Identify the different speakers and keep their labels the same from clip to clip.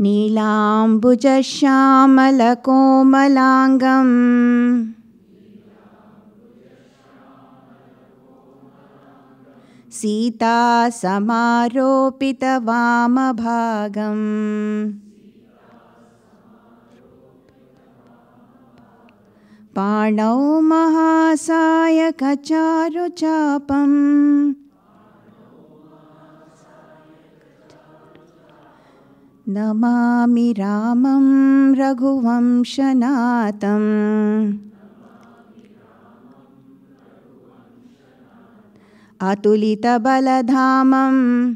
Speaker 1: नीलाम्बुजश्यामलकोमलाङ्गम्। सीता समारोपितवामभागम् पाणौ महासायकचारुचापम् नमामि रामं रघुवंशनाथम्। अतुलितबलधामम्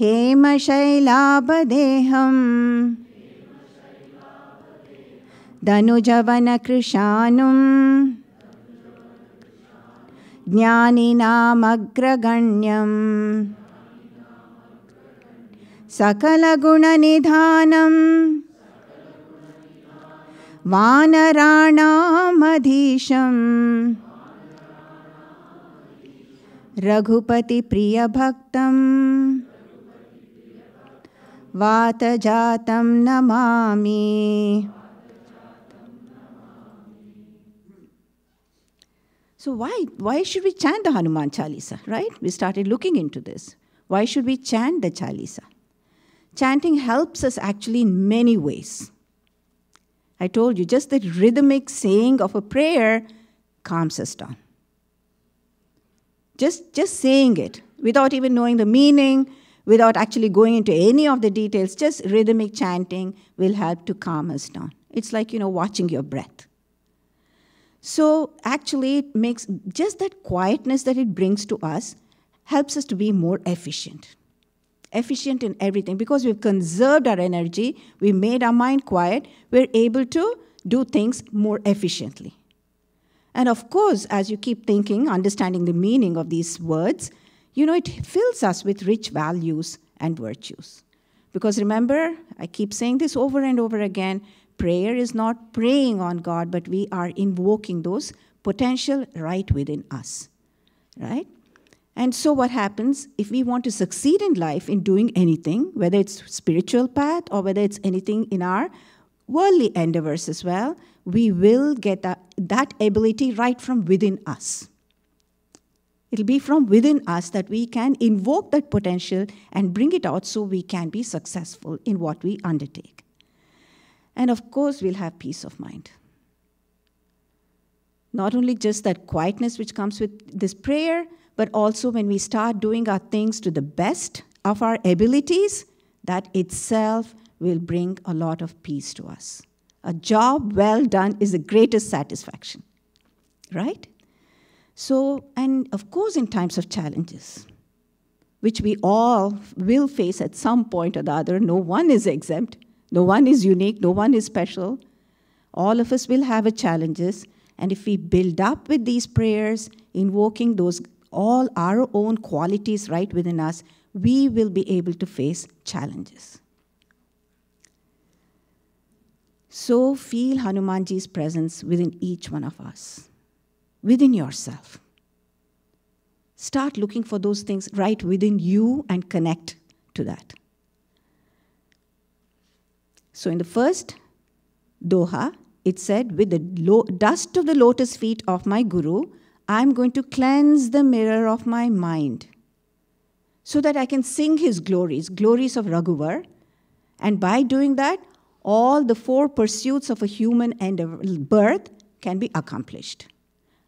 Speaker 1: हेमशैलाभदेहम् दनुजवनकृशानुं ज्ञानिनामग्रगण्यम्। सकलगुणनिधानम् वानराणामधीशम् रघुपतिप्रियभक्तं वातजातं Namami So why, why should we chant the Hanuman Chalisa, right? We started looking into this. Why should we chant the Chalisa? Chanting helps us actually in many ways. I told you, just the rhythmic saying of a prayer calms us down. Just, just saying it without even knowing the meaning, without actually going into any of the details, just rhythmic chanting will help to calm us down. It's like, you know, watching your breath. So actually, it makes just that quietness that it brings to us helps us to be more efficient. Efficient in everything because we've conserved our energy, we made our mind quiet, we're able to do things more efficiently. And of course, as you keep thinking, understanding the meaning of these words, you know, it fills us with rich values and virtues. Because remember, I keep saying this over and over again prayer is not praying on God, but we are invoking those potential right within us. Right? And so, what happens if we want to succeed in life in doing anything, whether it's spiritual path or whether it's anything in our worldly endeavors as well, we will get that, that ability right from within us. It'll be from within us that we can invoke that potential and bring it out so we can be successful in what we undertake. And of course, we'll have peace of mind. Not only just that quietness which comes with this prayer, but also when we start doing our things to the best of our abilities, that itself will bring a lot of peace to us. A job well done is the greatest satisfaction, right? So, and of course, in times of challenges, which we all will face at some point or the other, no one is exempt, no one is unique, no one is special. All of us will have challenges, and if we build up with these prayers, invoking those all our own qualities right within us, we will be able to face challenges. So feel Hanumanji's presence within each one of us, within yourself. Start looking for those things right within you and connect to that. So, in the first Doha, it said, With the dust of the lotus feet of my Guru, I'm going to cleanse the mirror of my mind so that I can sing his glories, glories of Raghuvar. And by doing that, all the four pursuits of a human and a birth can be accomplished.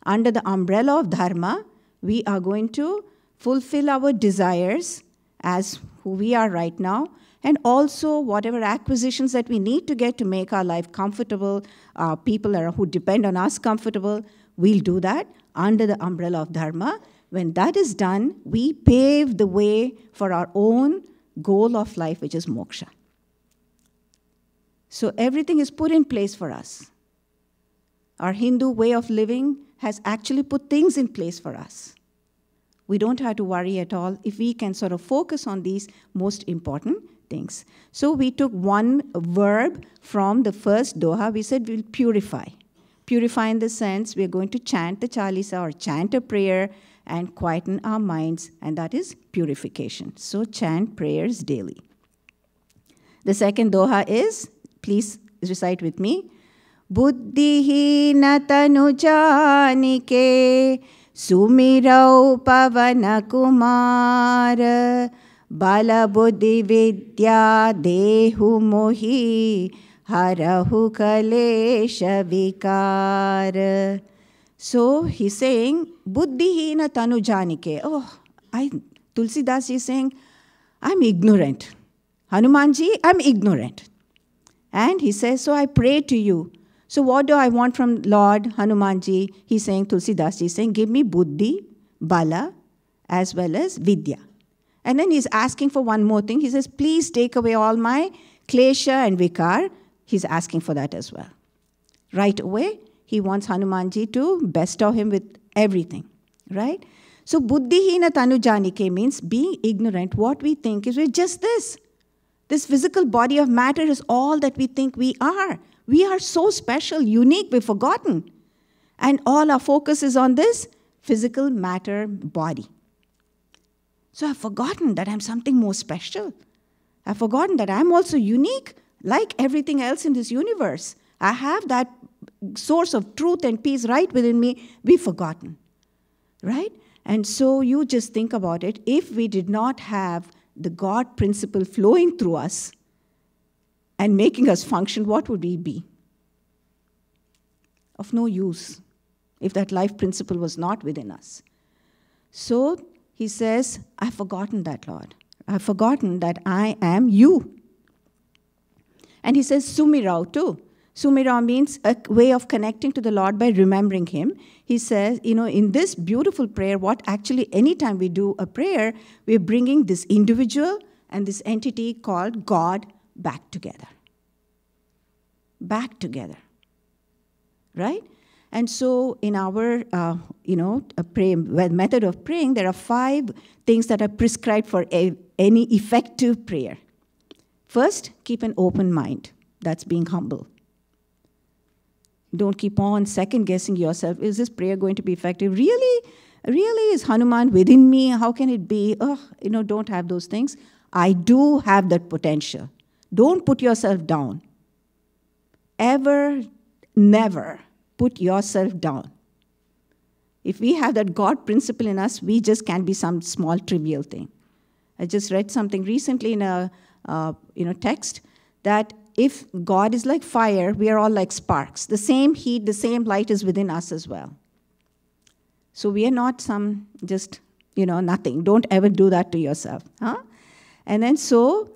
Speaker 1: Under the umbrella of Dharma, we are going to fulfill our desires as who we are right now, and also whatever acquisitions that we need to get to make our life comfortable, uh, people who depend on us comfortable, we'll do that under the umbrella of Dharma. When that is done, we pave the way for our own goal of life, which is moksha. So everything is put in place for us. Our Hindu way of living has actually put things in place for us. We don't have to worry at all if we can sort of focus on these most important things. So we took one verb from the first Doha. We said we'll purify Purify in the sense we're going to chant the Chalisa or chant a prayer and quieten our minds, and that is purification. So chant prayers daily. The second doha is, please recite with me. बुद्धिहीन तनु जानिके सुमिरौ पवन कुमार बल Harahu Kalesha So he's saying, Buddhihina Tanu Janike. Oh, I, Tulsidas is saying, I'm ignorant. Hanumanji, I'm ignorant. And he says, So I pray to you. So what do I want from Lord Hanumanji? He's saying, Tulsidas is saying, Give me buddhi, bala, as well as vidya. And then he's asking for one more thing. He says, Please take away all my klesha and vikar He's asking for that as well. Right away, he wants Hanumanji to bestow him with everything. Right? So, buddhihina tanujanike means being ignorant. What we think is we're just this. This physical body of matter is all that we think we are. We are so special, unique, we've forgotten. And all our focus is on this physical matter body. So I've forgotten that I'm something more special. I've forgotten that I'm also unique, like everything else in this universe. I have that source of truth and peace right within me. We've forgotten, right? And so you just think about it. If we did not have the God principle flowing through us and making us function, what would we be? Of no use if that life principle was not within us. So he says, I've forgotten that, Lord. I've forgotten that I am you. And he says, Sumirao too. Sumira means a way of connecting to the Lord by remembering Him. He says, you know, in this beautiful prayer, what actually, anytime we do a prayer, we're bringing this individual and this entity called God back together. Back together. Right? And so, in our, uh, you know, pray, method of praying, there are five things that are prescribed for a, any effective prayer. First, keep an open mind. That's being humble. Don't keep on second guessing yourself. Is this prayer going to be effective? Really? Really? Is Hanuman within me? How can it be? Oh, you know, don't have those things. I do have that potential. Don't put yourself down. Ever, never put yourself down. If we have that God principle in us, we just can't be some small trivial thing. I just read something recently in a Uh, you know text that if God is like fire, we are all like sparks. The same heat, the same light is within us as well. So we are not some just, you know, nothing. Don't ever do that to yourself. Huh? And then so,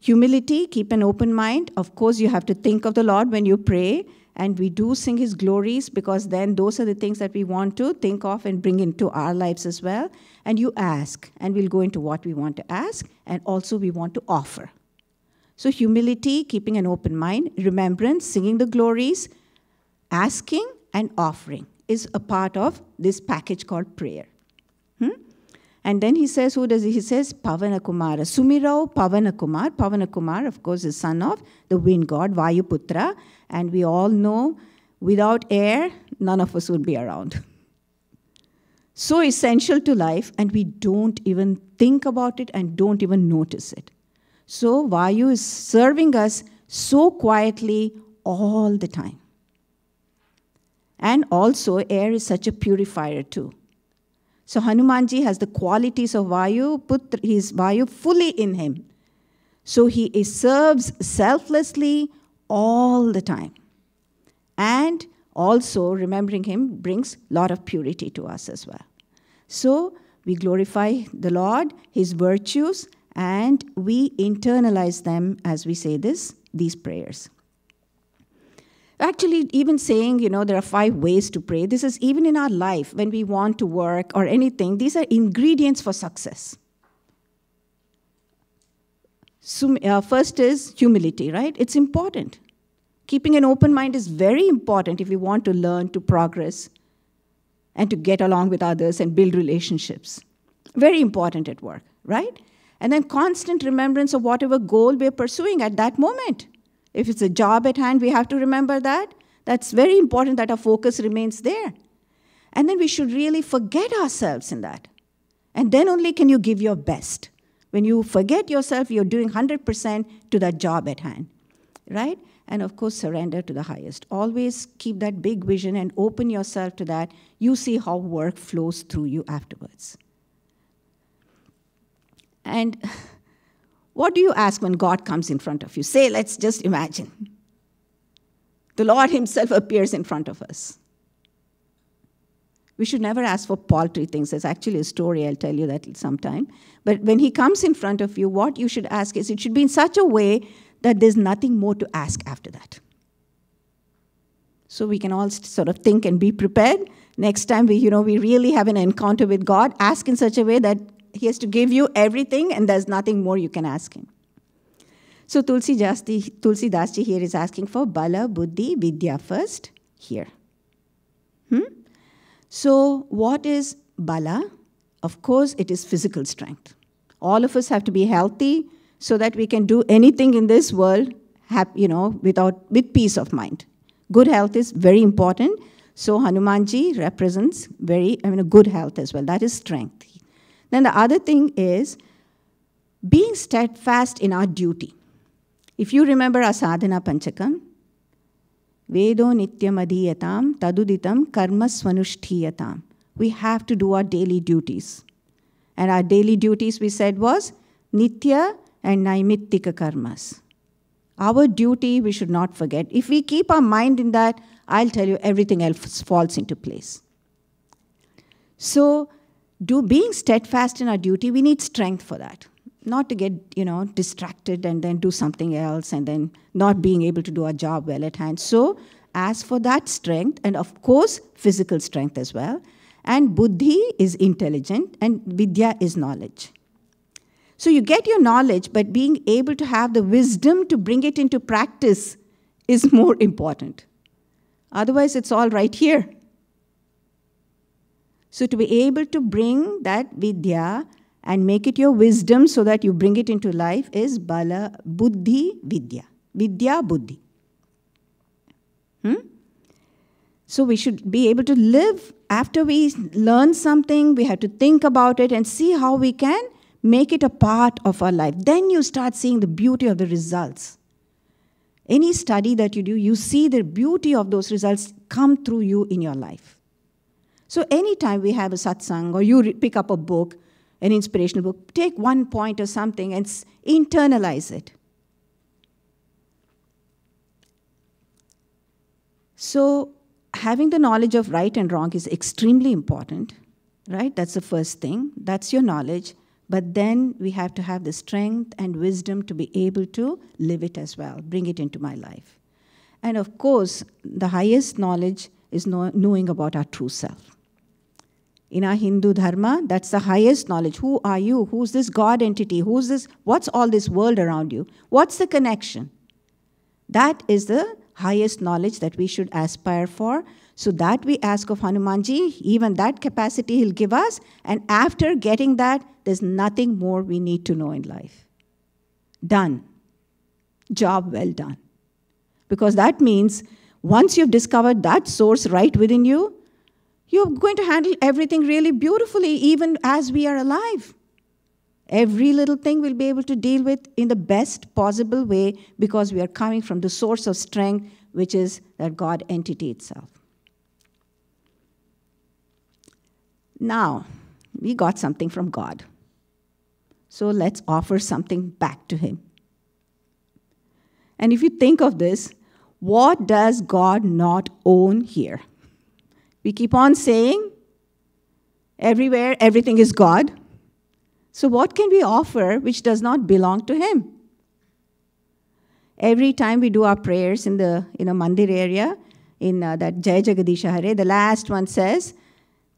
Speaker 1: humility, keep an open mind. Of course, you have to think of the Lord when you pray, and we do sing his glories because then those are the things that we want to think of and bring into our lives as well. And you ask, and we'll go into what we want to ask, and also we want to offer. So, humility, keeping an open mind, remembrance, singing the glories, asking, and offering is a part of this package called prayer. Hmm? And then he says, who does he? He says, Pavana Kumara. Sumirao Pavana Kumar. Pavana Kumar, of course, is son of the wind god, Vayuputra. And we all know without air, none of us would be around. so essential to life, and we don't even think about it and don't even notice it. So Vayu is serving us so quietly all the time. And also, air is such a purifier too. So Hanumanji has the qualities of Vayu, put his Vayu fully in him. So he serves selflessly all the time. And also, remembering him brings a lot of purity to us as well. So we glorify the Lord, his virtues, and we internalize them as we say this, these prayers. Actually, even saying, you know, there are five ways to pray, this is even in our life when we want to work or anything, these are ingredients for success. So, uh, first is humility, right? It's important. Keeping an open mind is very important if we want to learn to progress and to get along with others and build relationships. Very important at work, right? And then constant remembrance of whatever goal we're pursuing at that moment. If it's a job at hand, we have to remember that. That's very important that our focus remains there. And then we should really forget ourselves in that. And then only can you give your best. When you forget yourself, you're doing 100% to that job at hand, right? And of course, surrender to the highest. Always keep that big vision and open yourself to that. You see how work flows through you afterwards. And what do you ask when God comes in front of you? Say, let's just imagine. The Lord Himself appears in front of us. We should never ask for paltry things. There's actually a story, I'll tell you that sometime. But when he comes in front of you, what you should ask is it should be in such a way that there's nothing more to ask after that. So we can all sort of think and be prepared. Next time we, you know, we really have an encounter with God, ask in such a way that he has to give you everything and there's nothing more you can ask him. So Tulsi, Jasti, Tulsi Dasji here is asking for Bala, Buddhi, Vidya first here. Hmm? So, what is bala? Of course, it is physical strength. All of us have to be healthy so that we can do anything in this world, you know, without with peace of mind. Good health is very important. So Hanumanji represents very, I mean, good health as well. That is strength. Then the other thing is being steadfast in our duty. If you remember our sadhana panchakam, Vedo nityam adhiyatam taduditam karma swanushthiyatam. We have to do our daily duties. And our daily duties, we said, was nitya and naimittika karmas. Our duty we should not forget. If we keep our mind in that, I'll tell you everything else falls into place. So, do being steadfast in our duty, we need strength for that not to get you know distracted and then do something else and then not being able to do our job well at hand so as for that strength and of course physical strength as well and buddhi is intelligent and vidya is knowledge so you get your knowledge but being able to have the wisdom to bring it into practice is more important. Otherwise it's all right here. So to be able to bring that vidya and make it your wisdom so that you bring it into life is bala buddhi vidya. Vidya buddhi. Hmm? so we should be able to live. After we learn something we have to think about it and see how we can make it a part of our life then you start seeing the beauty of the results any study that you do you see the beauty of those results come through you in your life so anytime we have a satsang or you pick up a book an inspirational book, take one point or something and internalize it. So, having the knowledge of right and wrong is extremely important, right? That's the first thing. That's your knowledge. But then we have to have the strength and wisdom to be able to live it as well, bring it into my life. And of course, the highest knowledge is knowing about our true self. In our Hindu dharma, that's the highest knowledge. Who are you? Who's this God entity? Who's this? What's all this world around you? What's the connection? That is the highest knowledge that we should aspire for. So that we ask of Hanumanji, even that capacity he'll give us. And after getting that, there's nothing more we need to know in life. Done. Job well done. Because that means once you've discovered that source right within you, you're going to handle everything really beautifully, even as we are alive. Every little thing we'll be able to deal with in the best possible way because we are coming from the source of strength, which is that God entity itself. Now, we got something from God. So let's offer something back to Him. And if you think of this, what does God not own here? We keep on saying, everywhere, everything is God. So, what can we offer which does not belong to Him? Every time we do our prayers in the you know, mandir area, in uh, that Jai Jagadish Hare, the last one says,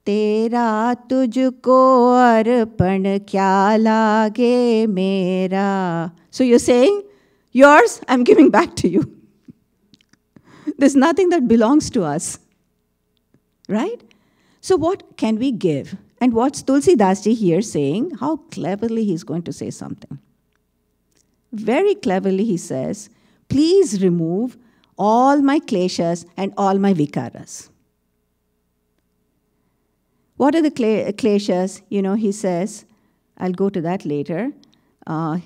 Speaker 1: Tera tujko arpan kya lage mera. So you're saying, yours, I'm giving back to you. There's nothing that belongs to us. Right? So, what can we give? And what's Tulsi Dasji here saying? How cleverly he's going to say something. Very cleverly, he says, Please remove all my kleshas and all my vikaras. What are the kleshas? You know, he says, I'll go to that later. uh,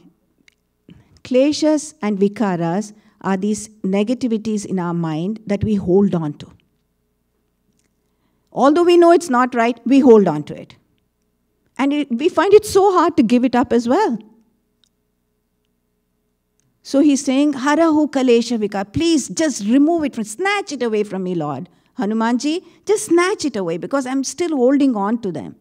Speaker 1: kleshas and vikaras are these negativities in our mind that we hold on to. Although we know it's not right, we hold on to it. And it, we find it so hard to give it up as well. So he's saying, Harahu Kalesha Vika, please just remove it, from, snatch it away from me, Lord. Hanumanji, just snatch it away because I'm still holding on to them.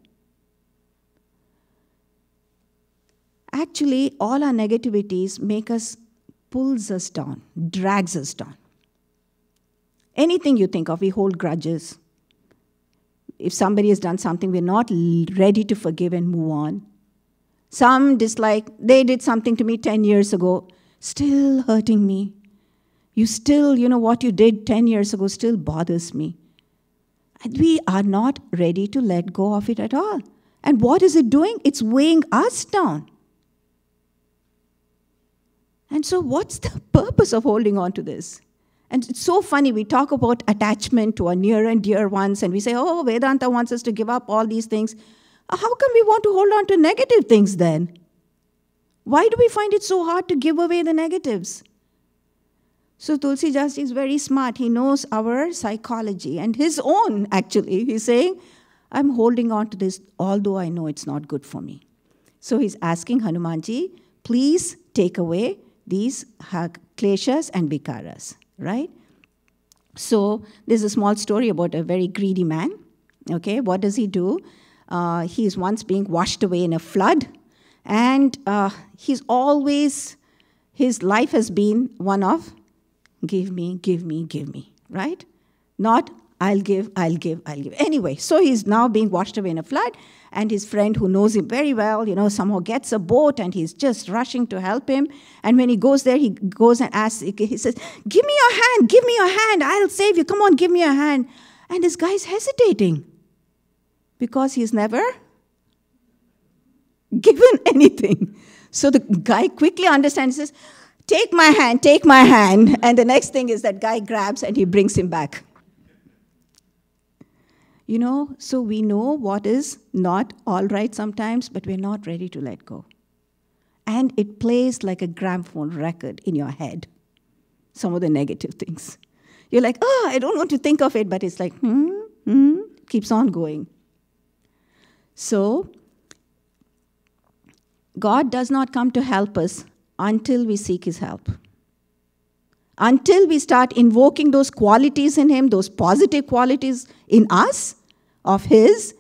Speaker 1: Actually, all our negativities make us, pulls us down, drags us down. Anything you think of, we hold grudges. If somebody has done something, we're not ready to forgive and move on. Some dislike, they did something to me 10 years ago, still hurting me. You still, you know, what you did 10 years ago still bothers me. And we are not ready to let go of it at all. And what is it doing? It's weighing us down. And so, what's the purpose of holding on to this? And it's so funny, we talk about attachment to our near and dear ones, and we say, oh, Vedanta wants us to give up all these things. Uh, how come we want to hold on to negative things then? Why do we find it so hard to give away the negatives? So Tulsi Das is very smart. He knows our psychology and his own, actually. He's saying, I'm holding on to this, although I know it's not good for me. So he's asking Hanumanji, please take away these kleshas and vikaras, right? So there's a small story about a very greedy man. Okay, what does he do? Uh, he's once being washed away in a flood, and uh, he's always, his life has been one of give me, give me, give me, right? Not I'll give, I'll give, I'll give. Anyway, so he's now being washed away in a flood, and his friend who knows him very well, you know, somehow gets a boat and he's just rushing to help him. And when he goes there, he goes and asks, he says, Give me your hand, give me your hand, I'll save you, come on, give me your hand. And this guy's hesitating because he's never given anything. So the guy quickly understands, says, Take my hand, take my hand. And the next thing is that guy grabs and he brings him back. You know, so we know what is not all right sometimes, but we're not ready to let go. And it plays like a gramophone record in your head, some of the negative things. You're like, oh, I don't want to think of it, but it's like, hmm, hmm, keeps on going. So, God does not come to help us until we seek His help. Until we start invoking those qualities in Him, those positive qualities in us of His,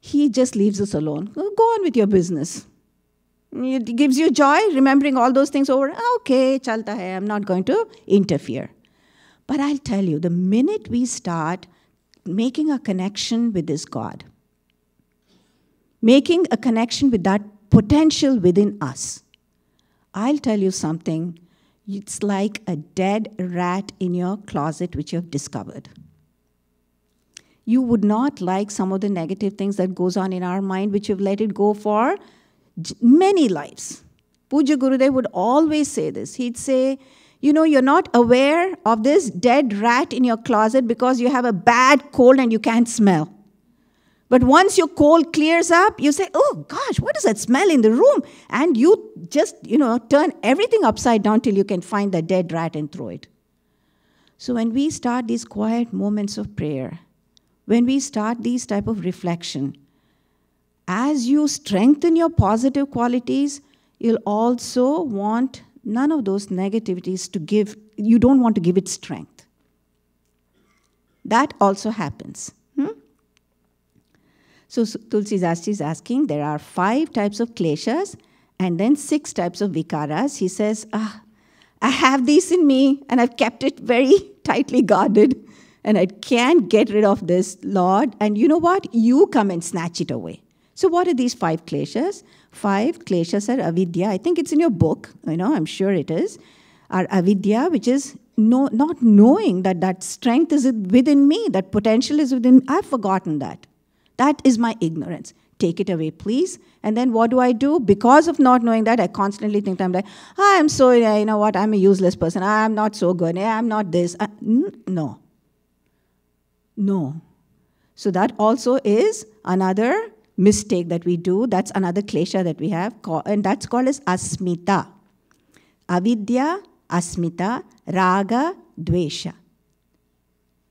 Speaker 1: He just leaves us alone. Go on with your business. It gives you joy, remembering all those things over. Ah, okay, chalta hai, I'm not going to interfere. But I'll tell you, the minute we start making a connection with this God, making a connection with that potential within us, I'll tell you something. It's like a dead rat in your closet which you have discovered. You would not like some of the negative things that goes on in our mind which you've let it go for many lives. Pujya Gurudev would always say this. He'd say, you know, you're not aware of this dead rat in your closet because you have a bad cold and you can't smell. But once your cold clears up, you say, oh gosh, what is that smell in the room? And you just, you know, turn everything upside down till you can find the dead rat and throw it. So when we start these quiet moments of prayer, when we start these type of reflection, as you strengthen your positive qualities, you'll also want none of those negativities to give, you don't want to give it strength. That also happens. So Tulsidas is asking, there are five types of kleshas and then six types of vikaras. He says, ah, I have these in me and I've kept it very tightly guarded and I can't get rid of this, Lord. And you know what? You come and snatch it away. So what are these five kleshas? Five kleshas are avidya. I think it's in your book. You know, I'm sure it is. Are avidya, which is no, not knowing that that strength is within me, that potential is within. I've forgotten that. That is my ignorance. Take it away, please. And then what do I do? Because of not knowing that, I constantly think I'm like, oh, I'm so, you know what, I'm a useless person. I'm not so good. I'm not this. Uh, no. No. So that also is another mistake that we do. That's another klesha that we have, and that's called as asmita. Avidya, asmita, raga, dvesha.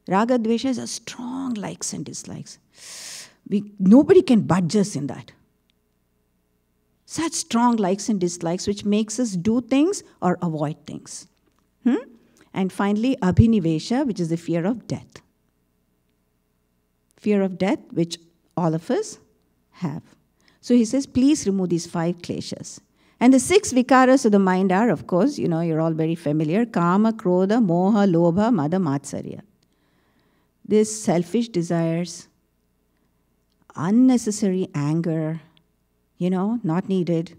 Speaker 1: Raga, dvesha is a strong likes and dislikes. We, nobody can budge us in that. Such strong likes and dislikes, which makes us do things or avoid things. Hmm? And finally, abhinivesha, which is the fear of death. Fear of death, which all of us have. So he says, please remove these five kleshas. And the six vikaras of the mind are, of course, you know, you're all very familiar kama, krodha, moha, lobha, mada, matsarya. These selfish desires, unnecessary anger, you know, not needed,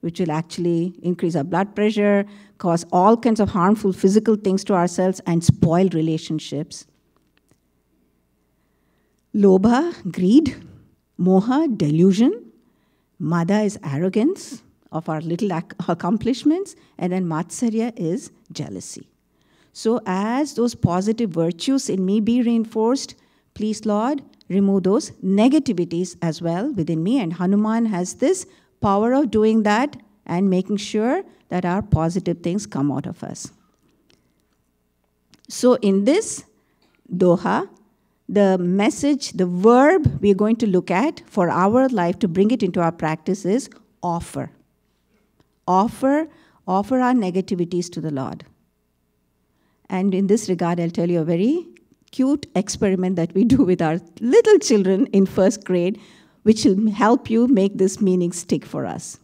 Speaker 1: which will actually increase our blood pressure, cause all kinds of harmful physical things to ourselves, and spoil relationships. Lobha, greed, Moha, delusion. Mada is arrogance of our little accomplishments. And then Matsarya is jealousy. So, as those positive virtues in me be reinforced, please, Lord, remove those negativities as well within me. And Hanuman has this power of doing that and making sure that our positive things come out of us. So, in this Doha, the message, the verb we're going to look at for our life to bring it into our practice is offer. Offer, offer our negativities to the Lord. And in this regard, I'll tell you a very cute experiment that we do with our little children in first grade, which will help you make this meaning stick for us.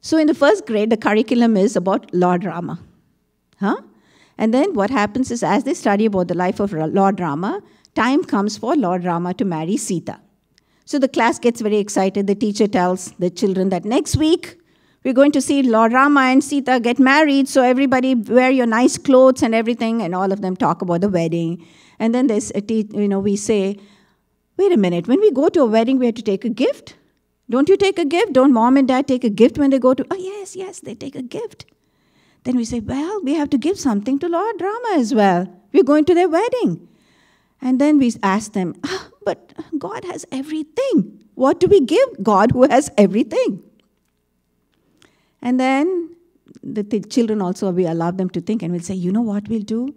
Speaker 1: So, in the first grade, the curriculum is about Lord Rama. Huh? And then what happens is, as they study about the life of Lord Rama, time comes for Lord Rama to marry Sita. So the class gets very excited. The teacher tells the children that next week we're going to see Lord Rama and Sita get married. So everybody wear your nice clothes and everything, and all of them talk about the wedding. And then this, you know, we say, wait a minute, when we go to a wedding, we have to take a gift. Don't you take a gift? Don't mom and dad take a gift when they go to? Oh yes, yes, they take a gift. Then we say, well, we have to give something to Lord Rama as well. We're going to their wedding. And then we ask them, ah, but God has everything. What do we give God who has everything? And then the th- children also, we allow them to think and we'll say, you know what we'll do?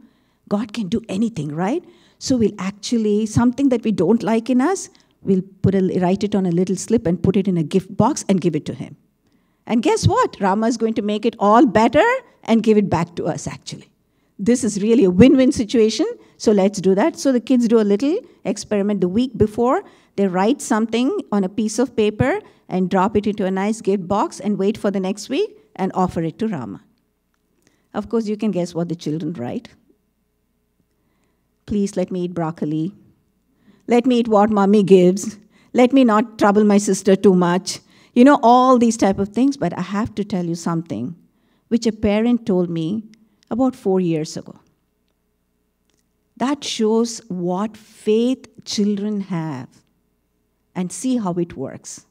Speaker 1: God can do anything, right? So we'll actually, something that we don't like in us, we'll put a, write it on a little slip and put it in a gift box and give it to him. And guess what? Rama is going to make it all better and give it back to us, actually. This is really a win win situation, so let's do that. So the kids do a little experiment the week before. They write something on a piece of paper and drop it into a nice gift box and wait for the next week and offer it to Rama. Of course, you can guess what the children write. Please let me eat broccoli. Let me eat what mommy gives. Let me not trouble my sister too much. You know, all these type of things, but I have to tell you something which a parent told me about four years ago. That shows what faith children have and see how it works.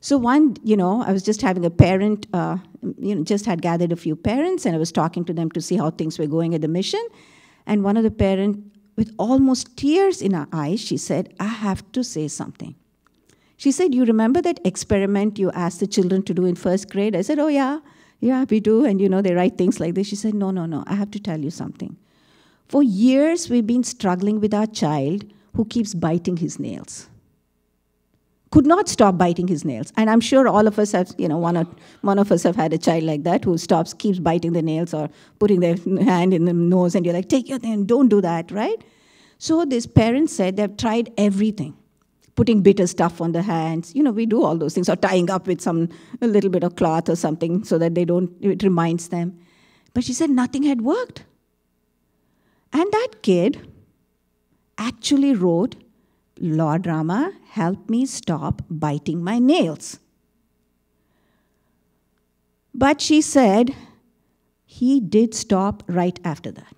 Speaker 1: So one, you know, I was just having a parent, uh, you know, just had gathered a few parents, and I was talking to them to see how things were going at the mission. And one of the parents, with almost tears in her eyes, she said, "I have to say something." She said, "You remember that experiment you asked the children to do in first grade?" I said, "Oh yeah." Yeah, we do. And you know, they write things like this. She said, No, no, no, I have to tell you something. For years, we've been struggling with our child who keeps biting his nails. Could not stop biting his nails. And I'm sure all of us have, you know, one, or, one of us have had a child like that who stops, keeps biting the nails or putting their hand in the nose, and you're like, take your thing, don't do that, right? So this parent said they've tried everything putting bitter stuff on the hands. You know, we do all those things, or tying up with some a little bit of cloth or something so that they don't, it reminds them. But she said nothing had worked. And that kid actually wrote, Lord Rama, help me stop biting my nails. But she said, he did stop right after that.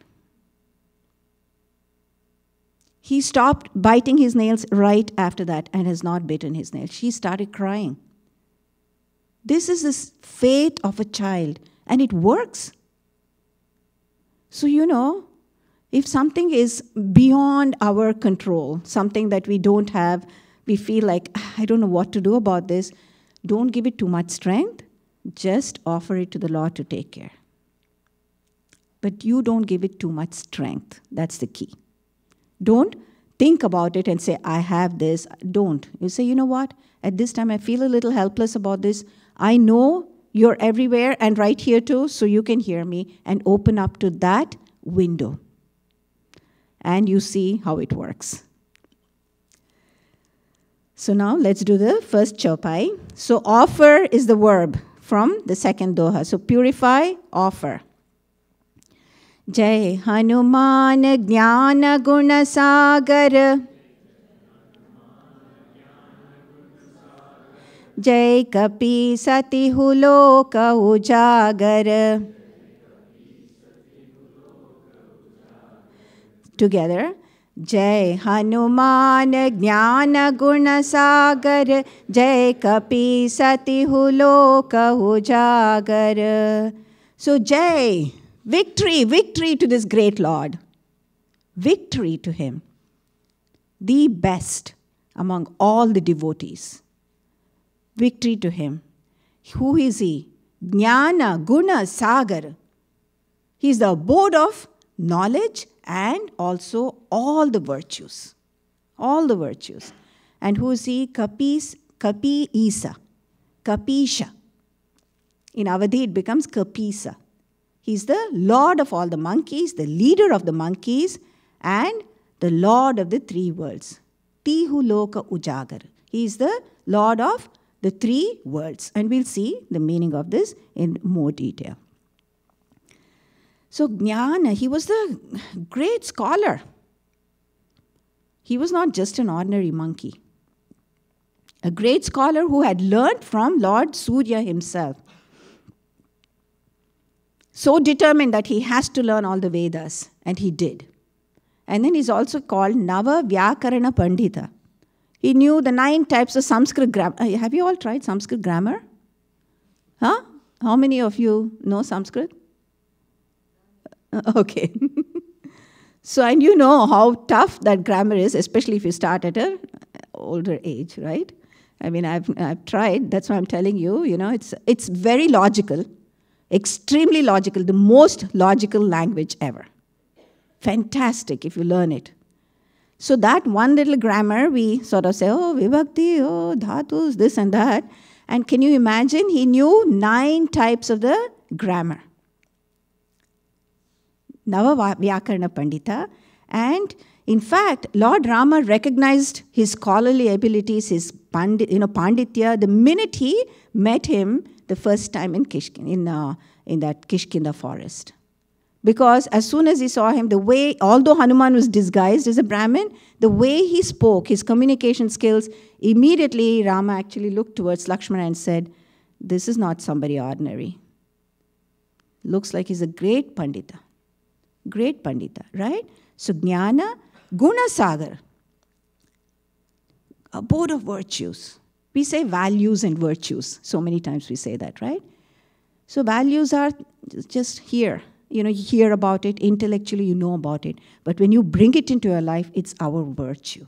Speaker 1: He stopped biting his nails right after that and has not bitten his nails. She started crying. This is the fate of a child, and it works. So, you know, if something is beyond our control, something that we don't have we feel like, "Ah, I don't know what to do about this, don't give it too much strength. Just offer it to the Lord to take care. But you don't give it too much strength. That's the key. Don't think about it and say, I have this. Don't. You say, you know what? At this time, I feel a little helpless about this. I know you're everywhere and right here too, so you can hear me and open up to that window And you see how it works. So now let's do the first chopai. So offer is the verb from the second doha. So purify, offer. जय हनुमान ज्ञान गुण सागर जय कपि सति हुलोक उजागर together जय हनुमान ज्ञान गुण सागर जय कपि सति हुलोक उजागर सो जय Victory, victory to this great Lord. Victory to him. The best among all the devotees. Victory to him. Who is he? Jnana, Guna, Sagar. He is the abode of knowledge and also all the virtues. All the virtues. And who is he? Kapis, Kapi Isa. Kapisha. In Avadhi, it becomes Kapisa. He's the lord of all the monkeys, the leader of the monkeys, and the lord of the three worlds. Tihu Loka Ujagar. He is the lord of the three worlds. And we'll see the meaning of this in more detail. So, Jnana, he was the great scholar. He was not just an ordinary monkey. A great scholar who had learned from Lord Surya himself so determined that he has to learn all the Vedas, and he did. And then he's also called Nava Vyakarana Pandita. He knew the nine types of Sanskrit grammar. Uh, have you all tried Sanskrit grammar? Huh? How many of you know Sanskrit? Okay. so, and you know how tough that grammar is, especially if you start at an uh, older age, right? I mean, I've, I've tried, that's why I'm telling you, you know, it's, it's very logical extremely logical, the most logical language ever. Fantastic if you learn it. So, that one little grammar, we sort of say, oh, vibhakti, oh, dhatus, this and that. And can you imagine? He knew nine types of the grammar. Nava Vyakarana Pandita. And in fact, Lord Rama recognized his scholarly abilities, his pandit, you know, panditya, the minute he met him the first time in Kishkin, in, uh, in that Kishkinda forest. Because as soon as he saw him, the way, although Hanuman was disguised as a Brahmin, the way he spoke, his communication skills, immediately Rama actually looked towards Lakshmana and said, This is not somebody ordinary. Looks like he's a great Pandita. Great Pandita, right? So, Jnana, Guna Sagar, abode of virtues. We say values and virtues. So many times we say that, right? So values are just here. You know, you hear about it, intellectually you know about it. But when you bring it into your life, it's our virtue.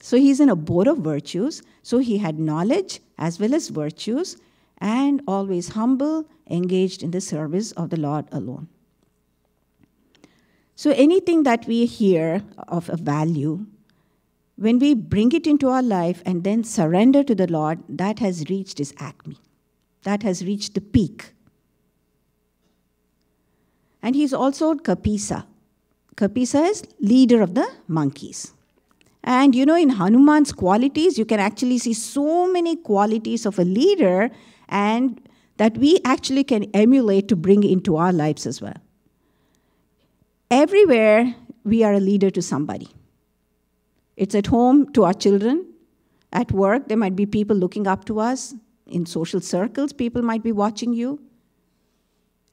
Speaker 1: So he's in a board of virtues. So he had knowledge as well as virtues and always humble, engaged in the service of the Lord alone. So anything that we hear of a value, when we bring it into our life and then surrender to the Lord, that has reached its acme. That has reached the peak. And he's also Kapisa. Kapisa is leader of the monkeys. And you know, in Hanuman's qualities, you can actually see so many qualities of a leader and that we actually can emulate to bring into our lives as well. Everywhere, we are a leader to somebody. It's at home to our children. At work, there might be people looking up to us. In social circles, people might be watching you.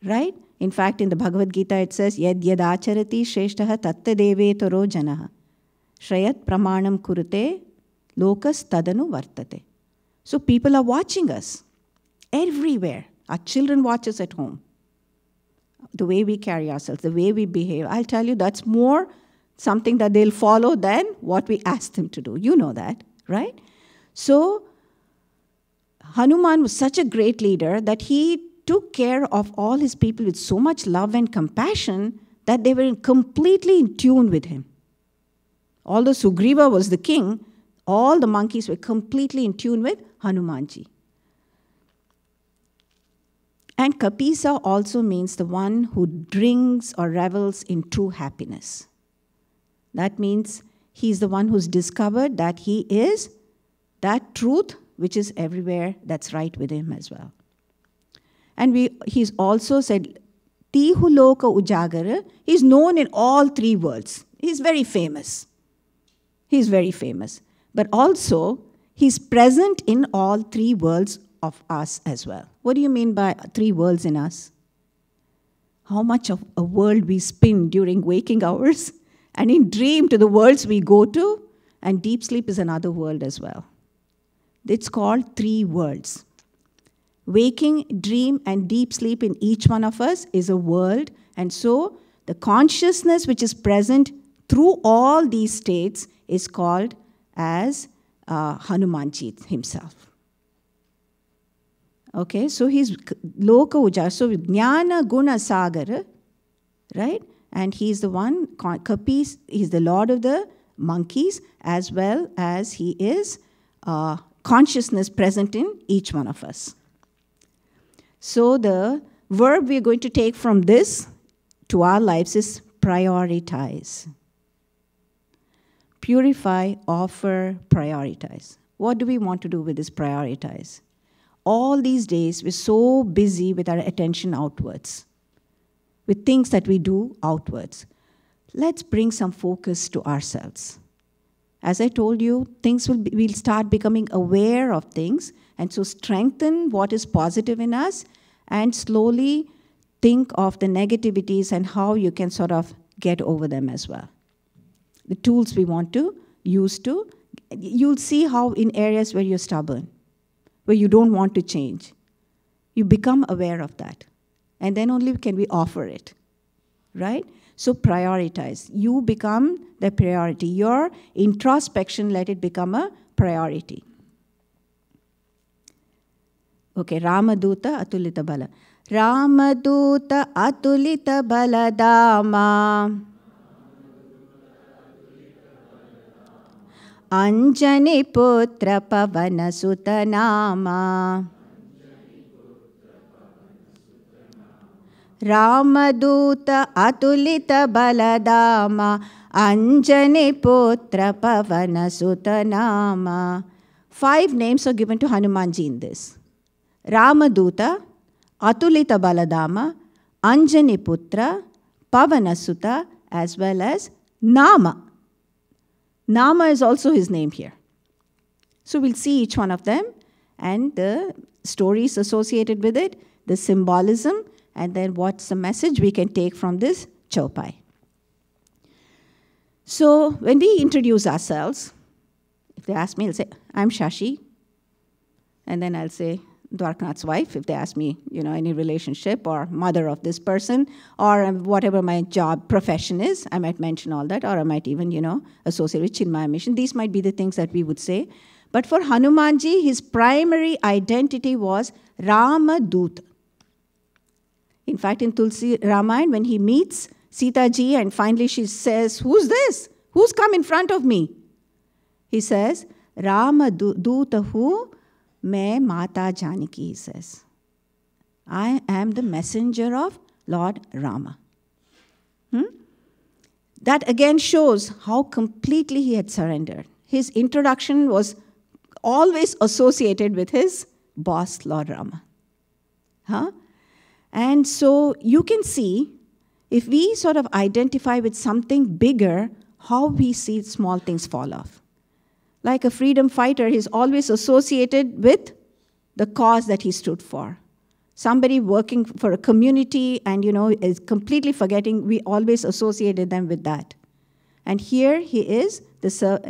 Speaker 1: Right? In fact, in the Bhagavad Gita, it says, Yad yad acharati shreshtaha tatta deve toro janaha. Shrayat pramanam kurute lokas tadanu vartate. So people are watching us everywhere. Our children watch us at home. The way we carry ourselves, the way we behave. I'll tell you, that's more something that they'll follow than what we ask them to do. You know that. right? So, Hanuman was such a great leader that he took care of all his people with so much love and compassion that they were completely in tune with him. Although Sugriva was the king, all the monkeys were completely in tune with Hanumanji. And Kapisa also means the one who drinks or revels in true happiness. That means he's the one who's discovered that he is that truth which is everywhere that's right with him as well. And we, he's also said, Tihuloka Ujagara, he's known in all three worlds. He's very famous. He's very famous. But also, he's present in all three worlds of us as well. What do you mean by three worlds in us? How much of a world we spin during waking hours, and in dream to the worlds we go to, and deep sleep is another world as well. It's called three worlds. Waking, dream, and deep sleep in each one of us is a world, and so the consciousness which is present through all these states is called as uh, Hanumanji himself. Okay, so he's Loka Uja. So Jnana Guna Sagara, right? And he's the one, Kapis, he's the lord of the monkeys, as well as he is uh, consciousness present in each one of us. So the verb we're going to take from this to our lives is prioritize. Purify, offer, prioritize. What do we want to do with this prioritize? All these days, we're so busy with our attention outwards, with things that we do outwards. Let's bring some focus to ourselves. As I told you, things will be, we'll start becoming aware of things, and so strengthen what is positive in us, and slowly think of the negativities and how you can sort of get over them as well. The tools we want to use to, you'll see how in areas where you're stubborn, where you don't want to change. You become aware of that. And then only can we offer it. Right? So prioritize. You become the priority. Your introspection, let it become a priority. Okay, Ramaduta Atulita Bala. Ramaduta Atulita Baladama. अंजनीपुत्र पवन सुतनामा। रामदूत अतुलित बलदामा। अंजनीपुत्र पवन सुतनामा। Five names are given to Hanuman ji in this रामदूत, अतुलित बलदामा। अंजनीपुत्र पवन सुत एज वेल एज नामा। Nama is also his name here. So we'll see each one of them and the stories associated with it, the symbolism, and then what's the message we can take from this Chopai. So when we introduce ourselves, if they ask me, I'll say, I'm Shashi. And then I'll say, Dwarkanath's wife, if they ask me, you know, any relationship or mother of this person or whatever my job profession is, I might mention all that, or I might even, you know, associate with Chinmaya Mission. These might be the things that we would say. But for Hanumanji, his primary identity was Rama Dut. In fact, in Tulsi Ramayana, when he meets Sita ji and finally she says, Who's this? Who's come in front of me? He says, Rama May Mata Janaki says, I am the messenger of Lord Rama. Hmm? That again shows how completely he had surrendered. His introduction was always associated with his boss, Lord Rama. And so you can see if we sort of identify with something bigger, how we see small things fall off like a freedom fighter, he's always associated with the cause that he stood for. Somebody working for a community and, you know, is completely forgetting, we always associated them with that. And here he is, the, ser-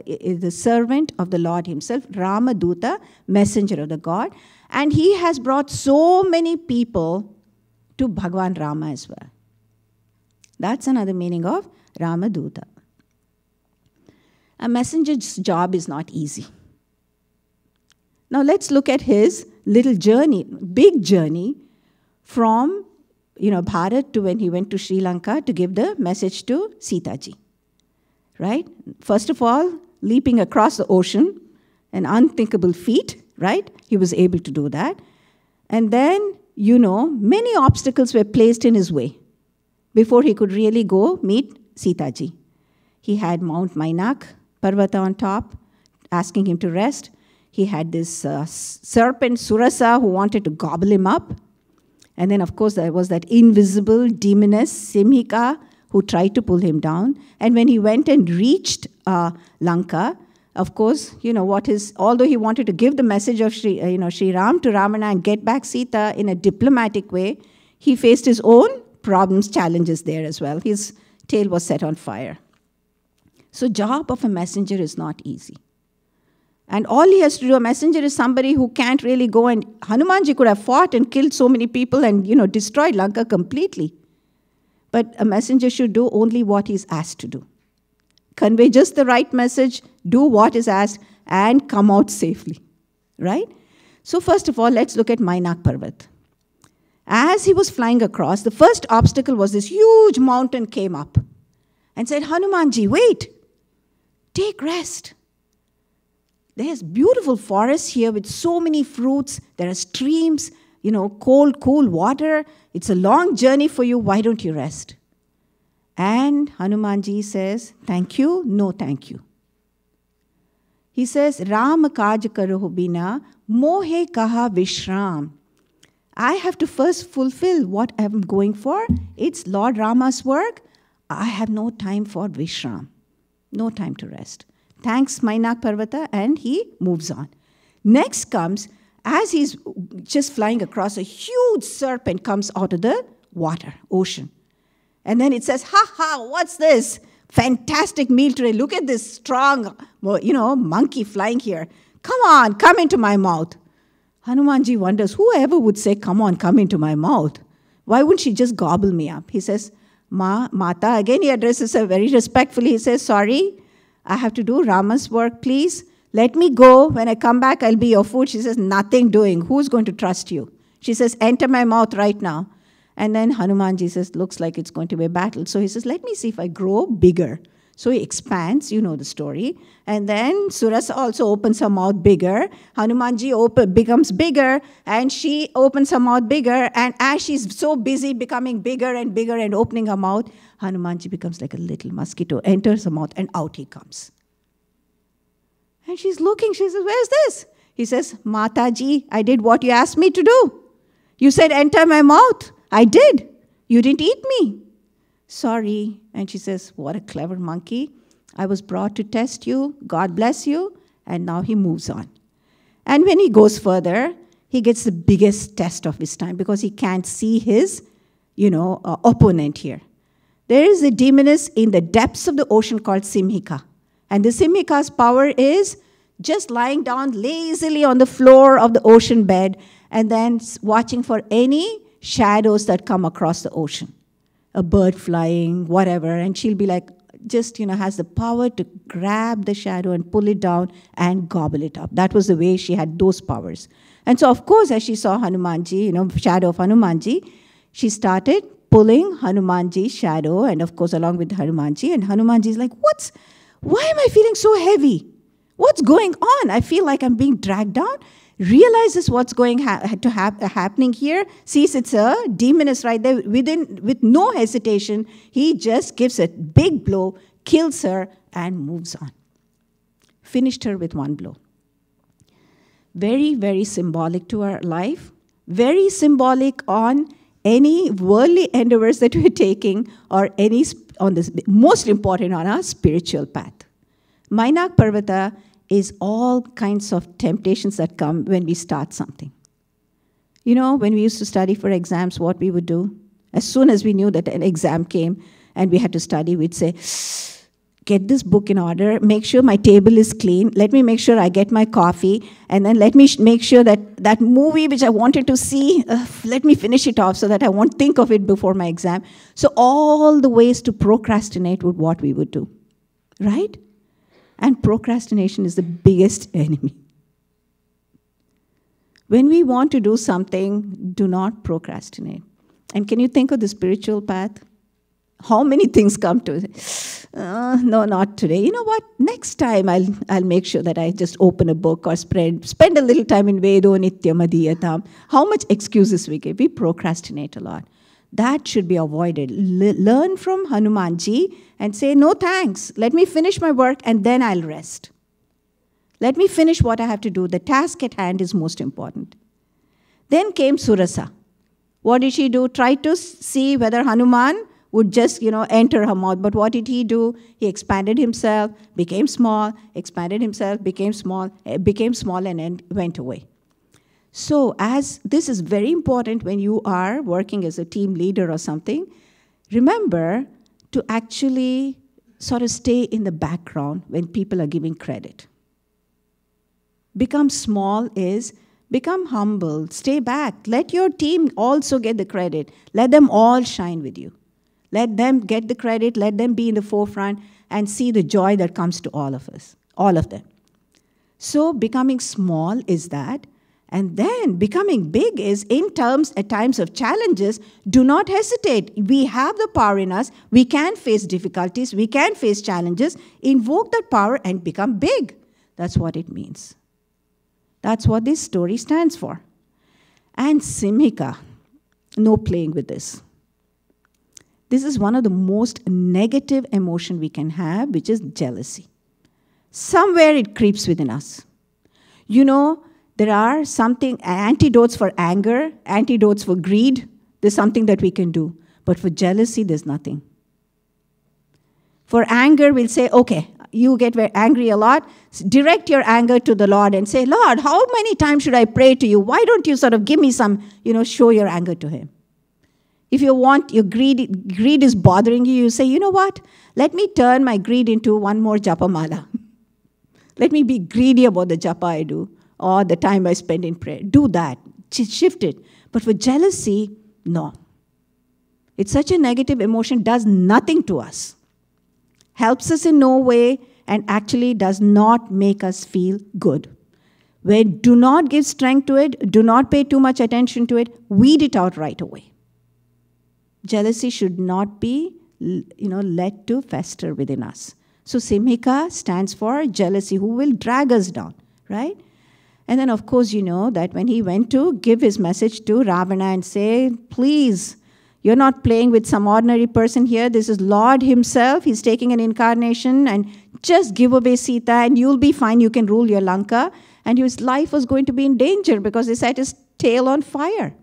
Speaker 1: the servant of the Lord himself, Ramaduta, messenger of the God. And he has brought so many people to Bhagwan Rama as well. That's another meaning of Ramaduta. A messenger's job is not easy. Now let's look at his little journey, big journey from you know, Bharat to when he went to Sri Lanka to give the message to Sita ji. Right? First of all, leaping across the ocean, an unthinkable feat, right? He was able to do that. And then, you know, many obstacles were placed in his way before he could really go meet Sita ji. He had Mount Mainak, Parvata on top, asking him to rest. He had this uh, serpent, Surasa, who wanted to gobble him up. And then, of course, there was that invisible demoness, Simhika, who tried to pull him down. And when he went and reached uh, Lanka, of course, you know what is. Although he wanted to give the message of Sri, uh, you know, Sri Ram to Ravana and get back Sita in a diplomatic way, he faced his own problems, challenges there as well. His tail was set on fire. So, job of a messenger is not easy. And all he has to do, a messenger is somebody who can't really go and Hanumanji could have fought and killed so many people and you know destroyed Lanka completely. But a messenger should do only what he's asked to do. Convey just the right message, do what is asked, and come out safely. Right? So, first of all, let's look at Mainak Parvat. As he was flying across, the first obstacle was this huge mountain came up and said, Hanumanji, wait, take rest. There's beautiful forests here with so many fruits. There are streams, you know, cold, cool water. It's a long journey for you. Why don't you rest? And Hanumanji says, Thank you, no thank you. He says, Ram kaj karo bina, mohe kaha vishram. I have to first fulfill what I'm going for. It's Lord Rama's work. I have no time for Vishram, no time to rest thanks Mainak Parvata, and he moves on. Next comes, as he's just flying across, a huge serpent comes out of the water, ocean. And then it says, Ha ha, what's this? Fantastic meal today. Look at this strong, you know, monkey flying here. Come on, come into my mouth. Hanumanji wonders, whoever would say, Come on, come into my mouth? Why wouldn't she just gobble me up? He says, Ma, Mata. Again, he addresses her uh, very respectfully. He says, Sorry, I have to do Rama's work, please. Let me go. When I come back, I'll be your food. She says, Nothing doing. Who's going to trust you? She says, Enter my mouth right now. And then Hanumanji says, Looks like it's going to be a battle. So he says, Let me see if I grow bigger. So he expands, you know the story. And then Surasa also opens her mouth bigger. Hanumanji open, becomes bigger, and she opens her mouth bigger. And as she's so busy becoming bigger and bigger and opening her mouth, Hanumanji becomes like a little mosquito, enters her mouth, and out he comes. And she's looking, she says, Where's this? He says, Mataji, I did what you asked me to do. You said, Enter my mouth. I did. You didn't eat me. Sorry. And she says, What a clever monkey. I was brought to test you. God bless you. And now he moves on. And when he goes further, he gets the biggest test of his time because he can't see his, you know, uh, opponent here. There is a demoness in the depths of the ocean called Simhika. And the Simhika's power is just lying down lazily on the floor of the ocean bed and then watching for any shadows that come across the ocean. A bird flying, whatever, and she'll be like, just, you know, has the power to grab the shadow and pull it down and gobble it up. That was the way she had those powers. And so, of course, as she saw Hanumanji, you know, shadow of Hanumanji, she started pulling Hanumanji's shadow, and of course, along with Hanumanji. And Hanumanji is like, What's, why am I feeling so heavy? What's going on? I feel like I'm being dragged down. Realizes what's going ha- to hap- happening here. Sees it's a demoness right there. Within, with no hesitation, he just gives a big blow, kills her, and moves on. Finished her with one blow. Very, very symbolic to our life. Very symbolic on any worldly endeavors that we're taking or any on this most important on our spiritual path. Mainak Parvata is all kinds of temptations that come when we start something. You know, when we used to study for exams, what we would do? As soon as we knew that an exam came and we had to study, we'd say, get this book in order, make sure my table is clean, let me make sure I get my coffee, and then let me make sure that that movie which I wanted to see, uh, let me finish it off so that I won't think of it before my exam. So, all the ways to procrastinate would what we would do, right? And procrastination is the biggest enemy. When we want to do something, do not procrastinate. And can you think of the spiritual path? How many things come to uh, no, not today. You know what? Next time I'll, I'll make sure that I just open a book or spread, spend a little time in Vedo Nityam Adhiyatam. How much excuses we give. We procrastinate a lot. That should be avoided. Learn from Hanumanji and say, no thanks. Let me finish my work and then I'll rest. Let me finish what I have to do. The task at hand is most important. Then came Surasa. What did she do? Try to see whether Hanuman would just, you know, enter her mouth. But what did he do? He expanded himself, became small, expanded himself, became small, became small, and went away. So, as this is very important when you are working as a team leader or something, remember to actually sort of stay in the background when people are giving credit. Become small is become humble, stay back, let your team also get the credit, let them all shine with you. Let them get the credit, let them be in the forefront, and see the joy that comes to all of us, all of them. So, becoming small is that. And then becoming big is in terms at times of challenges, do not hesitate. We have the power in us. We can face difficulties. We can face challenges. Invoke that power and become big. That's what it means. That's what this story stands for. And Simhika, no playing with this. This is one of the most negative emotion we can have, which is jealousy. Somewhere it creeps within us. You know, there are something antidotes for anger, antidotes for greed. There's something that we can do. But for jealousy, there's nothing. For anger, we'll say, okay, you get very angry a lot. Direct your anger to the Lord and say, Lord, how many times should I pray to you? Why don't you sort of give me some, you know, show your anger to Him? If you want your greed, greed is bothering you, you say, you know what? Let me turn my greed into one more japa mala. Let me be greedy about the japa I do or the time I spend in prayer. Do that. Shift it. But for jealousy, no. It's such a negative emotion, does nothing to us, helps us in no way, and actually does not make us feel good. We do not give strength to it, do not pay too much attention to it, weed it out right away. Jealousy should not be you know, let to fester within us. So Simhika stands for jealousy, who will drag us down, right? And then, of course, you know that when he went to give his message to Ravana and say, please, you're not playing with some ordinary person here. This is Lord Himself. He's taking an incarnation and just give away Sita and you'll be fine. You can rule your Lanka. And his life was going to be in danger because they set his tail on fire.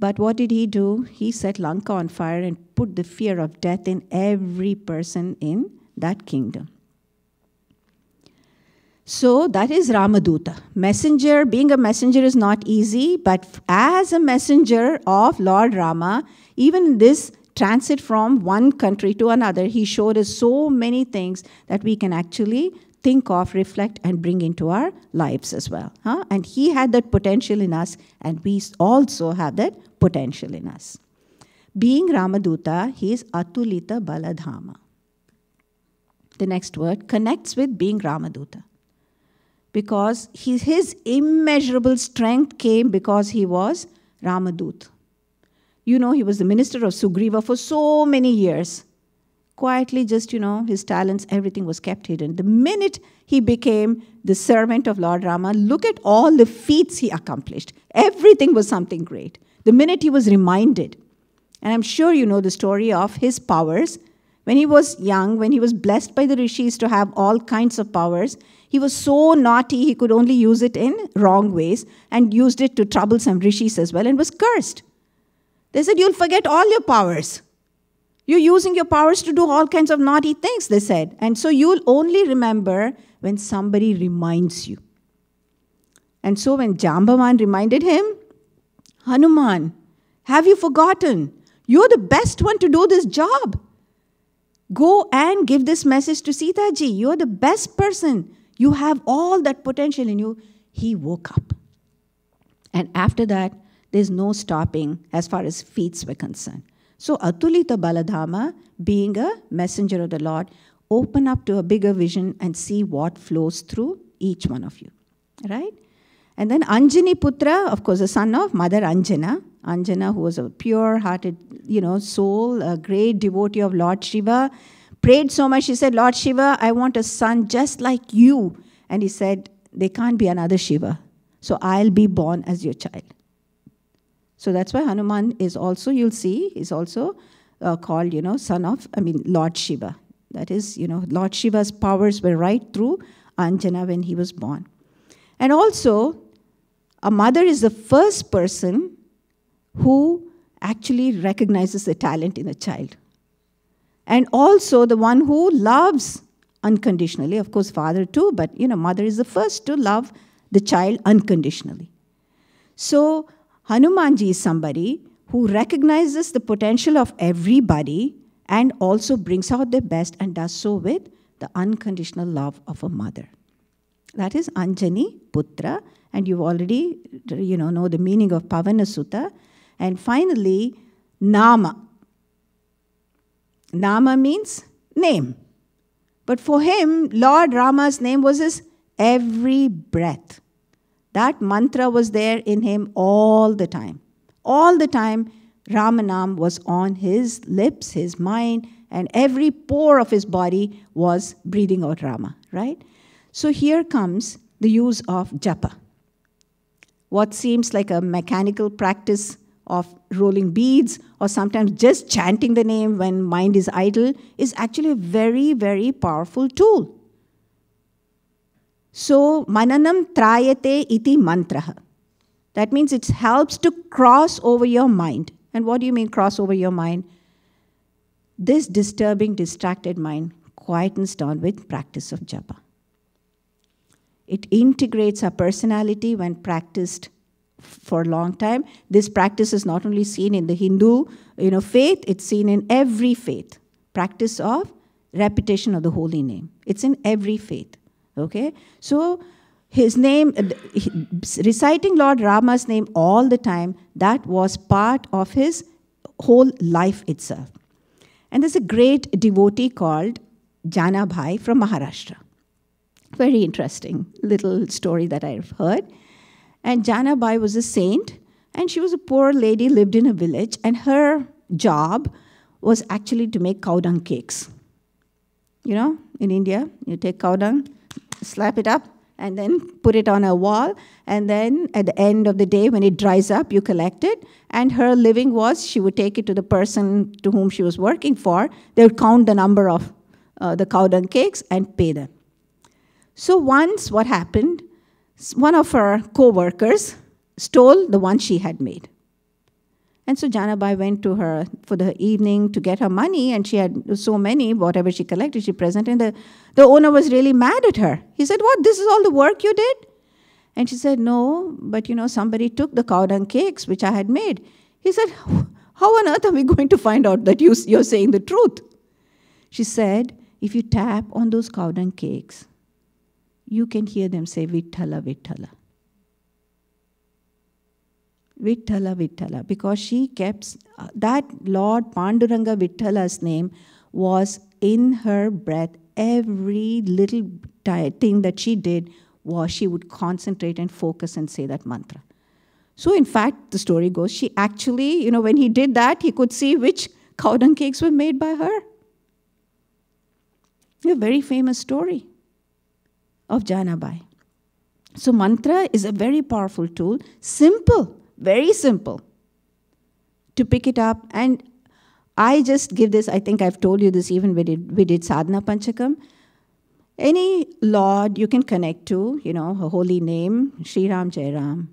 Speaker 1: But what did he do? He set Lanka on fire and put the fear of death in every person in that kingdom. So that is Ramaduta. Messenger, being a messenger is not easy, but as a messenger of Lord Rama, even this transit from one country to another, he showed us so many things that we can actually think of, reflect, and bring into our lives as well. Huh? And He had that potential in us, and we also have that potential in us. Being Ramaduta, he is Atulita Baladhama. The next word connects with being Ramaduta. Because he, his immeasurable strength came because he was Ramadut. You know, he was the minister of Sugriva for so many years quietly just, you know, his talents, everything was kept hidden. The minute he became the servant of Lord Rama, look at all the feats he accomplished. Everything was something great. The minute he was reminded, and I'm sure you know the story of his powers. When he was young, when he was blessed by the rishis to have all kinds of powers, he was so naughty he could only use it in wrong ways and used it to trouble some rishis as well and was cursed. They said, You'll forget all your powers. You're using your powers to do all kinds of naughty things, they said. And so you'll only remember when somebody reminds you. And so when Jambavan reminded him, Hanuman, have you forgotten? You're the best one to do this job. Go and give this message to Sita ji. You're the best person. You have all that potential in you. He woke up. And after that, there's no stopping as far as feats were concerned. So Atulita Baladhama, being a messenger of the Lord, open up to a bigger vision and see what flows through each one of you. Right? And then Anjani Putra, of course, the son of Mother Anjana. Anjana, who was a pure-hearted, you know, soul, a great devotee of Lord Shiva, prayed so much. She said, Lord Shiva, I want a son just like you. And he said, there can't be another Shiva. So I'll be born as your child. So that's why Hanuman is also, you'll see, is also uh, called, you know, son of, I mean, Lord Shiva. That is, you know, Lord Shiva's powers were right through Anjana when he was born. And also, a mother is the first person who actually recognizes the talent in a child. And also the one who loves unconditionally. Of course, father too, but you know, mother is the first to love the child unconditionally. So Hanumanji is somebody who recognizes the potential of everybody and also brings out their best and does so with the unconditional love of a mother. That is Anjani Putra, and you already you know, know the meaning of Pavanasuta. And finally, Nama. Nama means name. But for him, Lord Rama's name was his every breath. That mantra was there in him all the time. All the time, Ramanam was on his lips, his mind, and every pore of his body was breathing out Rama, right? So here comes the use of japa. What seems like a mechanical practice of rolling beads or sometimes just chanting the name when mind is idle is actually a very, very powerful tool. So, mananam trayate iti mantra. That means it helps to cross over your mind. And what do you mean cross over your mind? This disturbing, distracted mind quietens down with practice of japa. It integrates our personality when practiced for a long time. This practice is not only seen in the Hindu you know, faith, it's seen in every faith. Practice of repetition of the holy name. It's in every faith. Okay? So his name, uh, reciting Lord Rama's name all the time, that was part of his whole life itself. And there's a great devotee called Jana Bai from Maharashtra. Very interesting little story that I've heard. And Jana Bai was a saint, and she was a poor lady, lived in a village, and her job was actually to make cow dung cakes. You know, in India, you take cow dung, slap it up, and then put it on a wall. And then at the end of the day, when it dries up, you collect it. And her living was she would take it to the person to whom she was working for. They would count the number of uh, the cow dung cakes and pay them. So once what happened, one of her co-workers stole the one she had made. And so Janabai went to her for the evening to get her money, and she had so many, whatever she collected, she presented. And the, the owner was really mad at her. He said, What, this is all the work you did? And she said, No, but you know, somebody took the cow dung cakes which I had made. He said, How on earth are we going to find out that you, you're saying the truth? She said, If you tap on those cow dung cakes, you can hear them say Vithala, Vithala. Vithala, Vithala, because she kept that Lord Panduranga Vitthala's name was in her breath. Every little thing that she did was she would concentrate and focus and say that mantra. So, in fact, the story goes, she actually, you know, when he did that, he could see which cow dung cakes were made by her. A very famous story of Janabai. So, mantra is a very powerful tool, simple, very simple to pick it up. And I just give this, I think I've told you this even when we did, we did Sadhana Panchakam. Any Lord you can connect to, you know, a holy name, Sri Ram Jai Ram,